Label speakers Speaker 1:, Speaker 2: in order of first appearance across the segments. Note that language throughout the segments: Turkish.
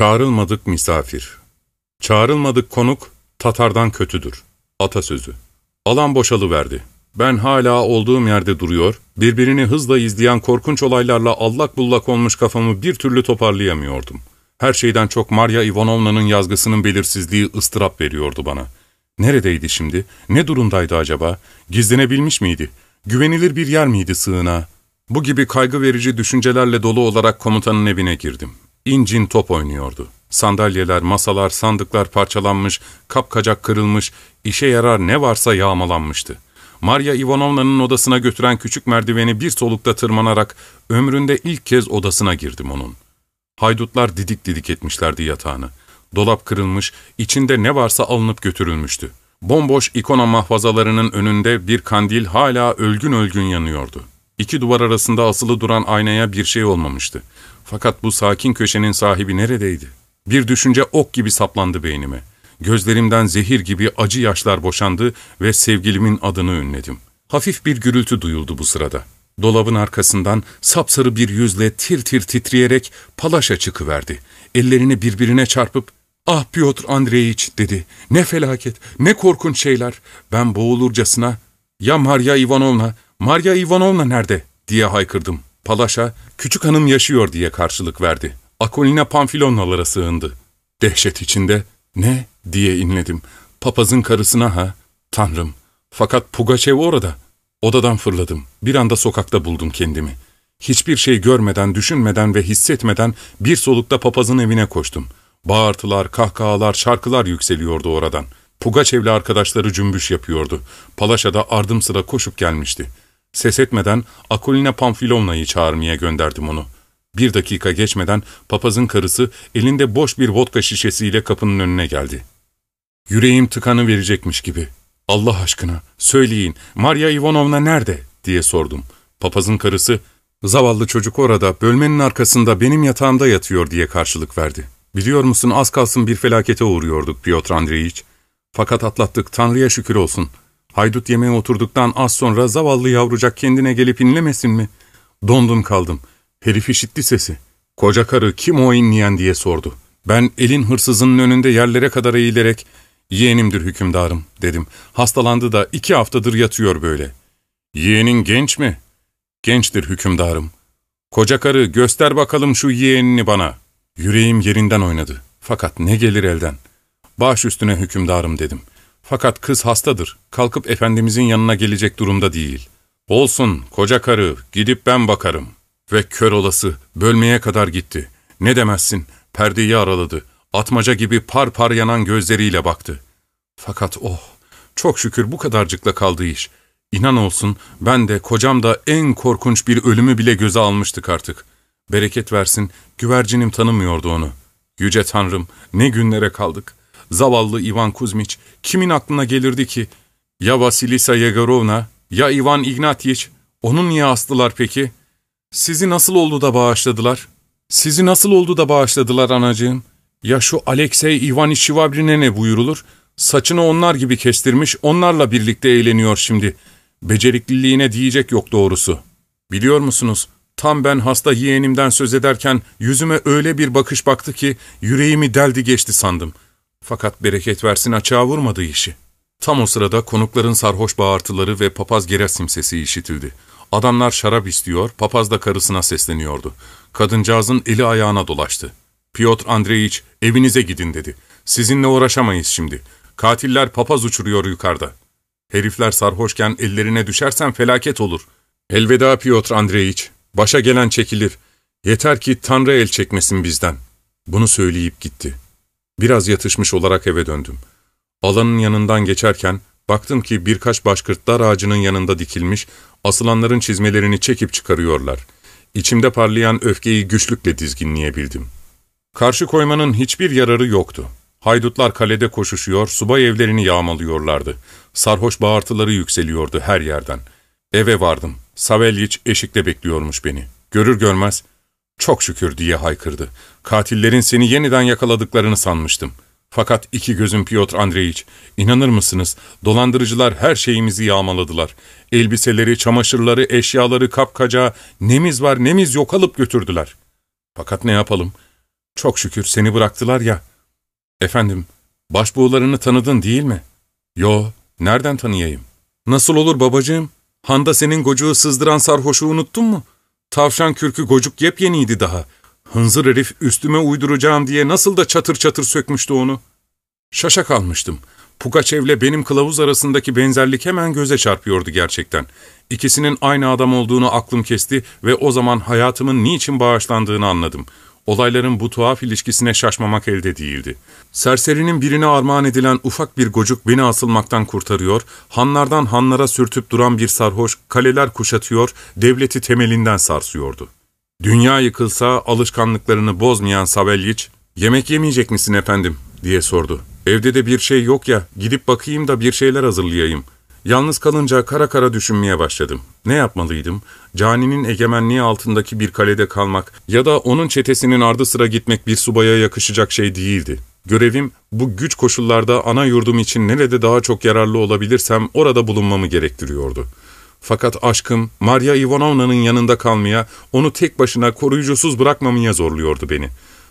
Speaker 1: Çağrılmadık misafir. Çağrılmadık konuk, Tatardan kötüdür. Atasözü. Alan boşalıverdi. Ben hala olduğum yerde duruyor, birbirini hızla izleyen korkunç olaylarla allak bullak olmuş kafamı bir türlü toparlayamıyordum. Her şeyden çok Marya Ivanovna'nın yazgısının belirsizliği ıstırap veriyordu bana. Neredeydi şimdi? Ne durumdaydı acaba? Gizlenebilmiş miydi? Güvenilir bir yer miydi sığınağı? Bu gibi kaygı verici düşüncelerle dolu olarak komutanın evine girdim. İncin top oynuyordu. Sandalyeler, masalar, sandıklar parçalanmış, kapkacak kırılmış, işe yarar ne varsa yağmalanmıştı. Marya Ivanovna'nın odasına götüren küçük merdiveni bir solukta tırmanarak ömründe ilk kez odasına girdim onun. Haydutlar didik didik etmişlerdi yatağını. Dolap kırılmış, içinde ne varsa alınıp götürülmüştü. Bomboş ikona mahfazalarının önünde bir kandil hala ölgün ölgün yanıyordu. İki duvar arasında asılı duran aynaya bir şey olmamıştı. Fakat bu sakin köşenin sahibi neredeydi? Bir düşünce ok gibi saplandı beynime. Gözlerimden zehir gibi acı yaşlar boşandı ve sevgilimin adını ünledim. Hafif bir gürültü duyuldu bu sırada. Dolabın arkasından sapsarı bir yüzle tir tir titreyerek Palaşa çıkıverdi. Ellerini birbirine çarpıp ''Ah Piotr Andreyiç'' dedi. ''Ne felaket, ne korkunç şeyler.'' Ben boğulurcasına ''Ya Marya Ivanovna, Marya Ivanovna nerede?'' diye haykırdım. Palaşa ''Küçük hanım yaşıyor'' diye karşılık verdi. Akolina Pamfilonnalara sığındı. Dehşet içinde ''Ne?'' diye inledim. Papazın karısına ha? Tanrım. Fakat Pugaçev orada. Odadan fırladım. Bir anda sokakta buldum kendimi. Hiçbir şey görmeden, düşünmeden ve hissetmeden bir solukta papazın evine koştum. Bağırtılar, kahkahalar, şarkılar yükseliyordu oradan. Pugaçev'le arkadaşları cümbüş yapıyordu. Palaşa da ardım sıra koşup gelmişti. Ses etmeden Akolina Pamfilovna'yı çağırmaya gönderdim onu. Bir dakika geçmeden papazın karısı elinde boş bir vodka şişesiyle kapının önüne geldi. Yüreğim tıkanı verecekmiş gibi. Allah aşkına söyleyin Maria Ivanovna nerede diye sordum. Papazın karısı zavallı çocuk orada bölmenin arkasında benim yatağımda yatıyor diye karşılık verdi. Biliyor musun az kalsın bir felakete uğruyorduk Piotr Andreyiç. Fakat atlattık Tanrı'ya şükür olsun. Haydut yemeğe oturduktan az sonra zavallı yavrucak kendine gelip inlemesin mi? Dondum kaldım. Herif işitti sesi. Koca karı kim o inleyen diye sordu. Ben elin hırsızının önünde yerlere kadar eğilerek ''Yeğenimdir hükümdarım'' dedim. Hastalandı da iki haftadır yatıyor böyle. ''Yeğenin genç mi?'' ''Gençtir hükümdarım.'' ''Koca karı göster bakalım şu yeğenini bana.'' Yüreğim yerinden oynadı. Fakat ne gelir elden? Baş üstüne hükümdarım dedim. Fakat kız hastadır. Kalkıp efendimizin yanına gelecek durumda değil. Olsun koca karı gidip ben bakarım. Ve kör olası bölmeye kadar gitti. Ne demezsin perdeyi araladı. Atmaca gibi par par yanan gözleriyle baktı. Fakat oh, çok şükür bu kadarcıkla kaldı iş. İnan olsun ben de kocam da en korkunç bir ölümü bile göze almıştık artık. Bereket versin, güvercinim tanımıyordu onu. Yüce Tanrım, ne günlere kaldık. Zavallı Ivan Kuzmiç, kimin aklına gelirdi ki? Ya Vasilisa Yegorovna, ya Ivan Ignatyiç, onu niye astılar peki? Sizi nasıl oldu da bağışladılar? Sizi nasıl oldu da bağışladılar anacığım? Ya şu Alexey Ivaniç Şivabrin'e ne buyurulur? Saçını onlar gibi kestirmiş, onlarla birlikte eğleniyor şimdi. Becerikliliğine diyecek yok doğrusu. Biliyor musunuz, tam ben hasta yeğenimden söz ederken yüzüme öyle bir bakış baktı ki yüreğimi deldi geçti sandım. Fakat bereket versin açığa vurmadı işi. Tam o sırada konukların sarhoş bağırtıları ve papaz Gerasim sesi işitildi. Adamlar şarap istiyor, papaz da karısına sesleniyordu. Kadıncağızın eli ayağına dolaştı. Piotr Andreyiç, evinize gidin dedi. Sizinle uğraşamayız şimdi. Katiller papaz uçuruyor yukarıda. Herifler sarhoşken ellerine düşersen felaket olur. Elveda Piotr Andreyiç. Başa gelen çekilir. Yeter ki Tanrı el çekmesin bizden. Bunu söyleyip gitti. Biraz yatışmış olarak eve döndüm. Alanın yanından geçerken baktım ki birkaç başkırt dar ağacının yanında dikilmiş, asılanların çizmelerini çekip çıkarıyorlar. İçimde parlayan öfkeyi güçlükle dizginleyebildim. Karşı koymanın hiçbir yararı yoktu. Haydutlar kalede koşuşuyor, subay evlerini yağmalıyorlardı. Sarhoş bağırtıları yükseliyordu her yerden. Eve vardım. Savelyiç eşikte bekliyormuş beni. Görür görmez, çok şükür diye haykırdı. Katillerin seni yeniden yakaladıklarını sanmıştım. Fakat iki gözüm Piotr Andreyiç, inanır mısınız, dolandırıcılar her şeyimizi yağmaladılar. Elbiseleri, çamaşırları, eşyaları kapkaca, nemiz var nemiz yok alıp götürdüler. Fakat ne yapalım? Çok şükür seni bıraktılar ya. Efendim, başbuğlarını tanıdın değil mi? Yo, nereden tanıyayım? Nasıl olur babacığım? Handa senin gocuğu sızdıran sarhoşu unuttun mu? Tavşan kürkü gocuk yepyeniydi daha. Hınzır herif üstüme uyduracağım diye nasıl da çatır çatır sökmüştü onu. Şaşa kalmıştım. Pugaçev'le benim kılavuz arasındaki benzerlik hemen göze çarpıyordu gerçekten. İkisinin aynı adam olduğunu aklım kesti ve o zaman hayatımın niçin bağışlandığını anladım. Olayların bu tuhaf ilişkisine şaşmamak elde değildi. Serserinin birine armağan edilen ufak bir gocuk beni asılmaktan kurtarıyor, hanlardan hanlara sürtüp duran bir sarhoş kaleler kuşatıyor, devleti temelinden sarsıyordu. Dünya yıkılsa alışkanlıklarını bozmayan Savelyiç, ''Yemek yemeyecek misin efendim?'' diye sordu. ''Evde de bir şey yok ya, gidip bakayım da bir şeyler hazırlayayım.'' Yalnız kalınca kara kara düşünmeye başladım. Ne yapmalıydım? Cani'nin egemenliği altındaki bir kalede kalmak ya da onun çetesinin ardı sıra gitmek bir subaya yakışacak şey değildi. Görevim bu güç koşullarda ana yurdum için nerede daha çok yararlı olabilirsem orada bulunmamı gerektiriyordu. Fakat aşkım Maria Ivanovna'nın yanında kalmaya, onu tek başına koruyucusuz bırakmamaya zorluyordu beni.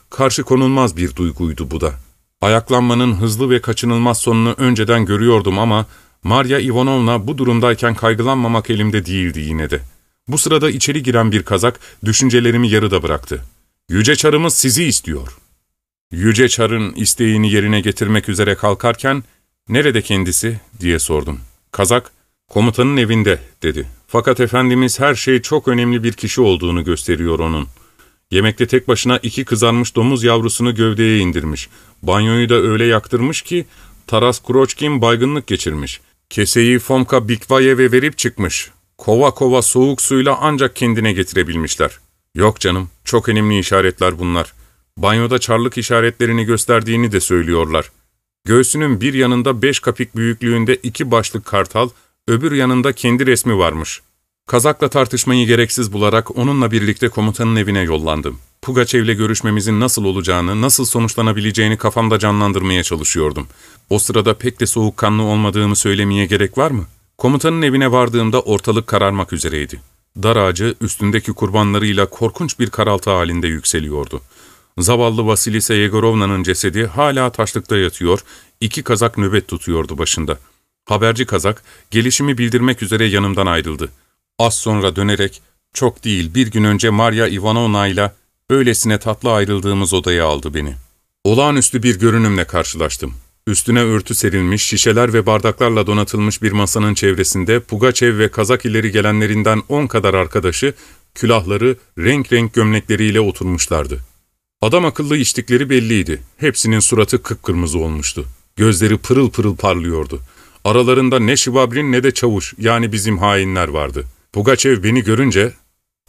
Speaker 1: Karşı konulmaz bir duyguydu bu da. Ayaklanmanın hızlı ve kaçınılmaz sonunu önceden görüyordum ama Maria Ivanovna bu durumdayken kaygılanmamak elimde değildi yine de. Bu sırada içeri giren bir kazak düşüncelerimi yarıda bıraktı. Yüce Çarımız sizi istiyor. Yüce Çar'ın isteğini yerine getirmek üzere kalkarken, ''Nerede kendisi?'' diye sordum. Kazak, ''Komutanın evinde.'' dedi. Fakat Efendimiz her şey çok önemli bir kişi olduğunu gösteriyor onun. Yemekte tek başına iki kızarmış domuz yavrusunu gövdeye indirmiş. Banyoyu da öyle yaktırmış ki, Taras Kuroçkin baygınlık geçirmiş. Keseyi Fomka Bikvayev'e verip çıkmış. Kova kova soğuk suyla ancak kendine getirebilmişler. Yok canım, çok önemli işaretler bunlar. Banyoda çarlık işaretlerini gösterdiğini de söylüyorlar. Göğsünün bir yanında beş kapik büyüklüğünde iki başlık kartal, öbür yanında kendi resmi varmış. Kazakla tartışmayı gereksiz bularak onunla birlikte komutanın evine yollandım. Pugaçev'le görüşmemizin nasıl olacağını, nasıl sonuçlanabileceğini kafamda canlandırmaya çalışıyordum. O sırada pek de soğukkanlı olmadığımı söylemeye gerek var mı? Komutanın evine vardığımda ortalık kararmak üzereydi. Dar ağacı üstündeki kurbanlarıyla korkunç bir karaltı halinde yükseliyordu. Zavallı Vasilisa Yegorovna'nın cesedi hala taşlıkta yatıyor, iki kazak nöbet tutuyordu başında. Haberci kazak, gelişimi bildirmek üzere yanımdan ayrıldı. Az sonra dönerek, çok değil bir gün önce Maria Ivanovna ile öylesine tatlı ayrıldığımız odaya aldı beni. Olağanüstü bir görünümle karşılaştım. Üstüne örtü serilmiş, şişeler ve bardaklarla donatılmış bir masanın çevresinde Pugaçev ve Kazak ileri gelenlerinden on kadar arkadaşı, külahları, renk renk gömlekleriyle oturmuşlardı. Adam akıllı içtikleri belliydi. Hepsinin suratı kıpkırmızı olmuştu. Gözleri pırıl pırıl parlıyordu. Aralarında ne Şivabrin ne de Çavuş yani bizim hainler vardı. Pugaçev beni görünce,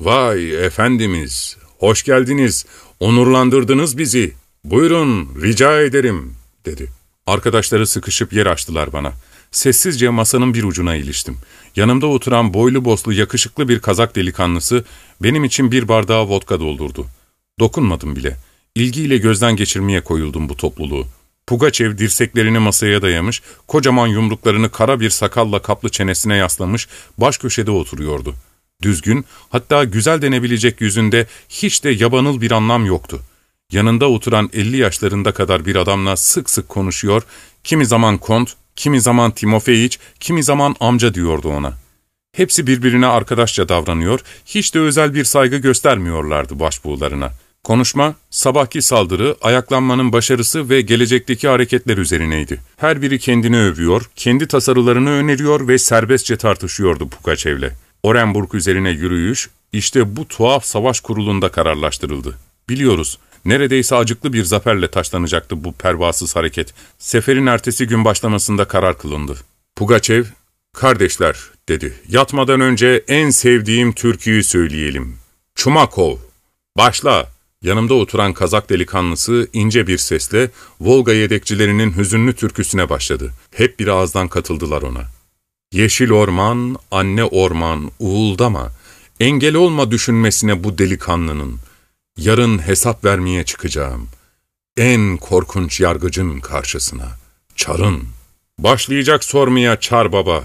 Speaker 1: ''Vay efendimiz, hoş geldiniz, onurlandırdınız bizi. Buyurun, rica ederim.'' dedi. Arkadaşları sıkışıp yer açtılar bana. Sessizce masanın bir ucuna iliştim. Yanımda oturan boylu boslu yakışıklı bir kazak delikanlısı benim için bir bardağı vodka doldurdu. Dokunmadım bile. İlgiyle gözden geçirmeye koyuldum bu topluluğu. Pugaçev dirseklerini masaya dayamış, kocaman yumruklarını kara bir sakalla kaplı çenesine yaslamış, baş köşede oturuyordu. Düzgün, hatta güzel denebilecek yüzünde hiç de yabanıl bir anlam yoktu. Yanında oturan elli yaşlarında kadar bir adamla sık sık konuşuyor, kimi zaman kont, kimi zaman Timofeyiç, kimi zaman amca diyordu ona. Hepsi birbirine arkadaşça davranıyor, hiç de özel bir saygı göstermiyorlardı başbuğlarına. Konuşma, sabahki saldırı, ayaklanmanın başarısı ve gelecekteki hareketler üzerineydi. Her biri kendini övüyor, kendi tasarılarını öneriyor ve serbestçe tartışıyordu Pugaçev'le. Orenburg üzerine yürüyüş, işte bu tuhaf savaş kurulunda kararlaştırıldı. Biliyoruz, neredeyse acıklı bir zaferle taşlanacaktı bu pervasız hareket. Seferin ertesi gün başlamasında karar kılındı. Pugaçev, ''Kardeşler'' dedi, ''yatmadan önce en sevdiğim türküyü söyleyelim. Çumakov, başla!'' Yanımda oturan kazak delikanlısı ince bir sesle Volga yedekçilerinin hüzünlü türküsüne başladı. Hep bir ağızdan katıldılar ona. Yeşil orman, anne orman, uğuldama. Engel olma düşünmesine bu delikanlının. Yarın hesap vermeye çıkacağım. En korkunç yargıcın karşısına. Çarın. Başlayacak sormaya Çar baba.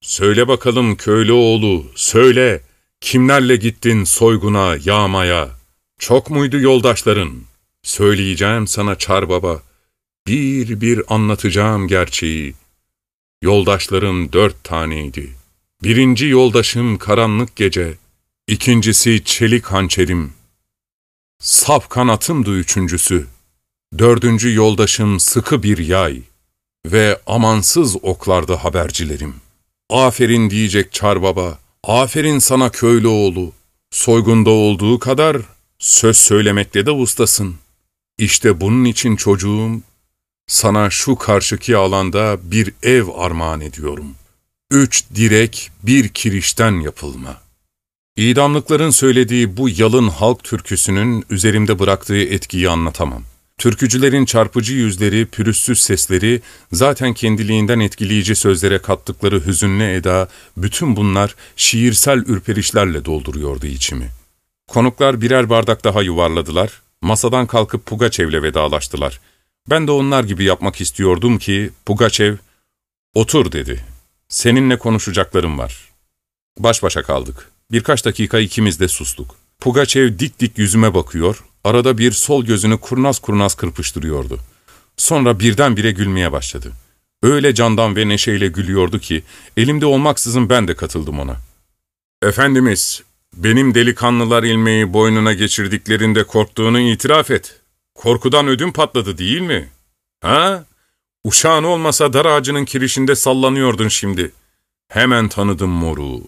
Speaker 1: Söyle bakalım köylü oğlu, söyle. Kimlerle gittin soyguna, yağmaya?'' Çok muydu yoldaşların? Söyleyeceğim sana Çar Baba, bir bir anlatacağım gerçeği. Yoldaşlarım dört taneydi. Birinci yoldaşım karanlık gece, ikincisi çelik hançerim. Sap kanatımdı üçüncüsü. Dördüncü yoldaşım sıkı bir yay ve amansız oklardı habercilerim. Aferin diyecek Çar Baba, aferin sana köylü oğlu. Soygunda olduğu kadar söz söylemekle de ustasın. İşte bunun için çocuğum, sana şu karşıki alanda bir ev armağan ediyorum. Üç direk bir kirişten yapılma. İdamlıkların söylediği bu yalın halk türküsünün üzerimde bıraktığı etkiyi anlatamam. Türkücülerin çarpıcı yüzleri, pürüzsüz sesleri, zaten kendiliğinden etkileyici sözlere kattıkları hüzünlü eda, bütün bunlar şiirsel ürperişlerle dolduruyordu içimi. Konuklar birer bardak daha yuvarladılar, masadan kalkıp Pugaçev'le vedalaştılar. Ben de onlar gibi yapmak istiyordum ki Pugaçev, ''Otur'' dedi. ''Seninle konuşacaklarım var.'' Baş başa kaldık. Birkaç dakika ikimiz de sustuk. Pugaçev dik dik yüzüme bakıyor, arada bir sol gözünü kurnaz kurnaz kırpıştırıyordu. Sonra birdenbire gülmeye başladı. Öyle candan ve neşeyle gülüyordu ki, elimde olmaksızın ben de katıldım ona. ''Efendimiz, benim delikanlılar ilmeği boynuna geçirdiklerinde korktuğunu itiraf et. Korkudan ödüm patladı değil mi? Ha? Uşağın olmasa dar ağacının kirişinde sallanıyordun şimdi. Hemen tanıdım moru.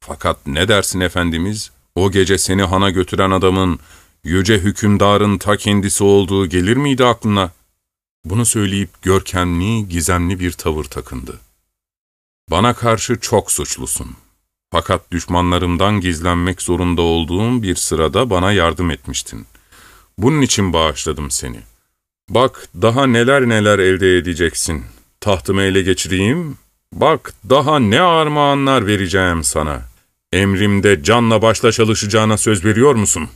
Speaker 1: Fakat ne dersin efendimiz? O gece seni hana götüren adamın, yüce hükümdarın ta kendisi olduğu gelir miydi aklına? Bunu söyleyip görkemli, gizemli bir tavır takındı. Bana karşı çok suçlusun.'' Fakat düşmanlarımdan gizlenmek zorunda olduğum bir sırada bana yardım etmiştin. Bunun için bağışladım seni. Bak daha neler neler elde edeceksin. Tahtımı ele geçireyim. Bak daha ne armağanlar vereceğim sana. Emrimde canla başla çalışacağına söz veriyor musun?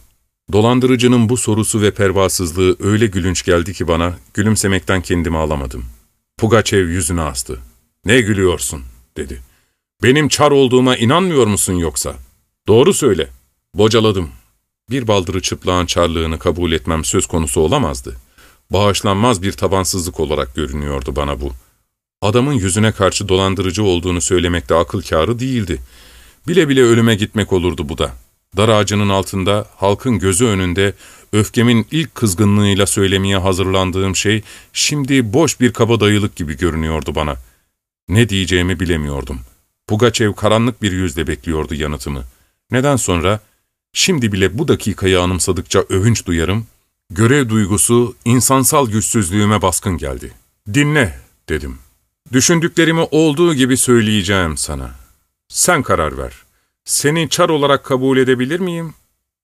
Speaker 1: Dolandırıcının bu sorusu ve pervasızlığı öyle gülünç geldi ki bana, gülümsemekten kendimi alamadım. Pugaçev yüzünü astı. ''Ne gülüyorsun?'' dedi. Benim çar olduğuma inanmıyor musun yoksa? Doğru söyle. Bocaladım. Bir baldırı çıplağın çarlığını kabul etmem söz konusu olamazdı. Bağışlanmaz bir tabansızlık olarak görünüyordu bana bu. Adamın yüzüne karşı dolandırıcı olduğunu söylemekte akıl kârı değildi. Bile bile ölüme gitmek olurdu bu da. Dar ağacının altında, halkın gözü önünde, öfkemin ilk kızgınlığıyla söylemeye hazırlandığım şey, şimdi boş bir kabadayılık gibi görünüyordu bana. Ne diyeceğimi bilemiyordum. Pugaçev karanlık bir yüzle bekliyordu yanıtımı. Neden sonra, şimdi bile bu dakikayı anımsadıkça övünç duyarım, görev duygusu insansal güçsüzlüğüme baskın geldi. Dinle, dedim. Düşündüklerimi olduğu gibi söyleyeceğim sana. Sen karar ver. Seni çar olarak kabul edebilir miyim?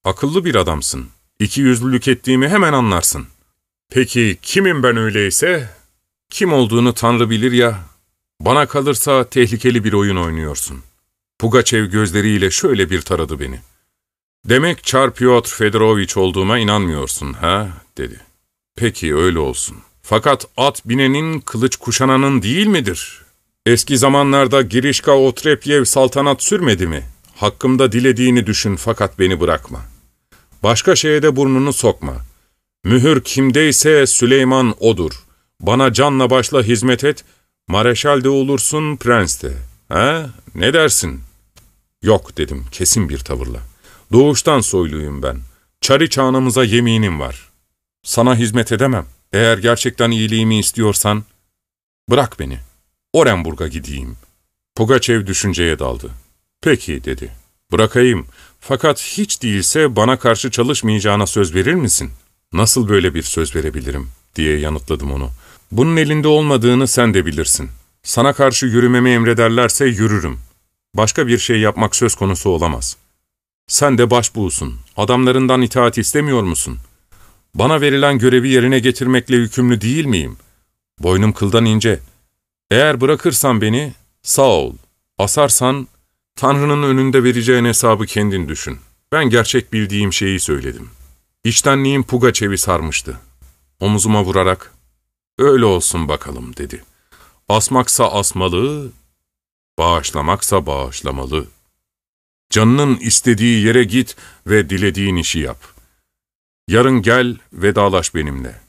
Speaker 1: Akıllı bir adamsın. İki yüzlülük ettiğimi hemen anlarsın. Peki kimim ben öyleyse? Kim olduğunu Tanrı bilir ya, bana kalırsa tehlikeli bir oyun oynuyorsun. Pugaçev gözleriyle şöyle bir taradı beni. Demek Çar Piotr Fedorovich olduğuma inanmıyorsun, ha? dedi. Peki öyle olsun. Fakat at binenin, kılıç kuşananın değil midir? Eski zamanlarda Girişka Otrepyev saltanat sürmedi mi? Hakkımda dilediğini düşün fakat beni bırakma. Başka şeye de burnunu sokma. Mühür kimdeyse Süleyman odur. Bana canla başla hizmet et, Mareşal de olursun, prens de. Ha? Ne dersin? Yok dedim kesin bir tavırla. Doğuştan soyluyum ben. Çari çağınımıza yeminim var. Sana hizmet edemem. Eğer gerçekten iyiliğimi istiyorsan, bırak beni. Orenburg'a gideyim. Pugaçev düşünceye daldı. Peki dedi. Bırakayım. Fakat hiç değilse bana karşı çalışmayacağına söz verir misin? Nasıl böyle bir söz verebilirim? diye yanıtladım onu. Bunun elinde olmadığını sen de bilirsin. Sana karşı yürümemi emrederlerse yürürüm. Başka bir şey yapmak söz konusu olamaz. Sen de başbuğusun. Adamlarından itaat istemiyor musun? Bana verilen görevi yerine getirmekle yükümlü değil miyim? Boynum kıldan ince. Eğer bırakırsan beni, sağ ol. Asarsan, Tanrı'nın önünde vereceğin hesabı kendin düşün. Ben gerçek bildiğim şeyi söyledim. İçtenliğim Pugaçev'i sarmıştı. Omuzuma vurarak, Öyle olsun bakalım dedi. Asmaksa asmalı, bağışlamaksa bağışlamalı. Canının istediği yere git ve dilediğin işi yap. Yarın gel, vedalaş benimle.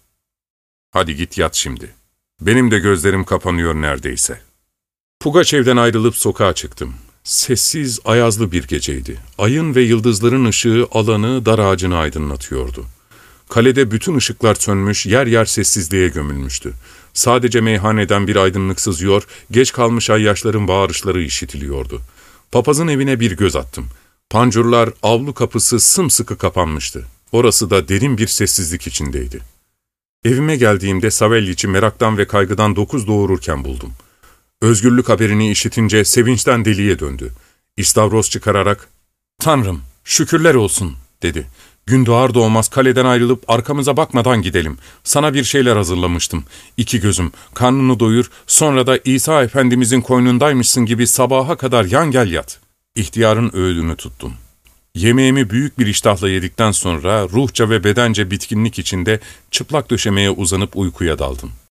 Speaker 1: Hadi git yat şimdi. Benim de gözlerim kapanıyor neredeyse. Pugaçev'den ayrılıp sokağa çıktım. Sessiz, ayazlı bir geceydi. Ayın ve yıldızların ışığı alanı, dar ağacını aydınlatıyordu. Kalede bütün ışıklar sönmüş, yer yer sessizliğe gömülmüştü. Sadece meyhaneden bir aydınlık sızıyor, geç kalmış ayyaşların bağırışları işitiliyordu. Papazın evine bir göz attım. Pancurlar, avlu kapısı sımsıkı kapanmıştı. Orası da derin bir sessizlik içindeydi. Evime geldiğimde Savelliç'i meraktan ve kaygıdan dokuz doğururken buldum. Özgürlük haberini işitince sevinçten deliye döndü. İstavroz çıkararak, ''Tanrım, şükürler olsun.'' dedi. ''Gün doğar doğmaz kaleden ayrılıp arkamıza bakmadan gidelim. Sana bir şeyler hazırlamıştım. İki gözüm, karnını doyur, sonra da İsa Efendimizin koynundaymışsın gibi sabaha kadar yan gel yat.'' İhtiyarın öğüdünü tuttum. Yemeğimi büyük bir iştahla yedikten sonra ruhça ve bedence bitkinlik içinde çıplak döşemeye uzanıp uykuya daldım.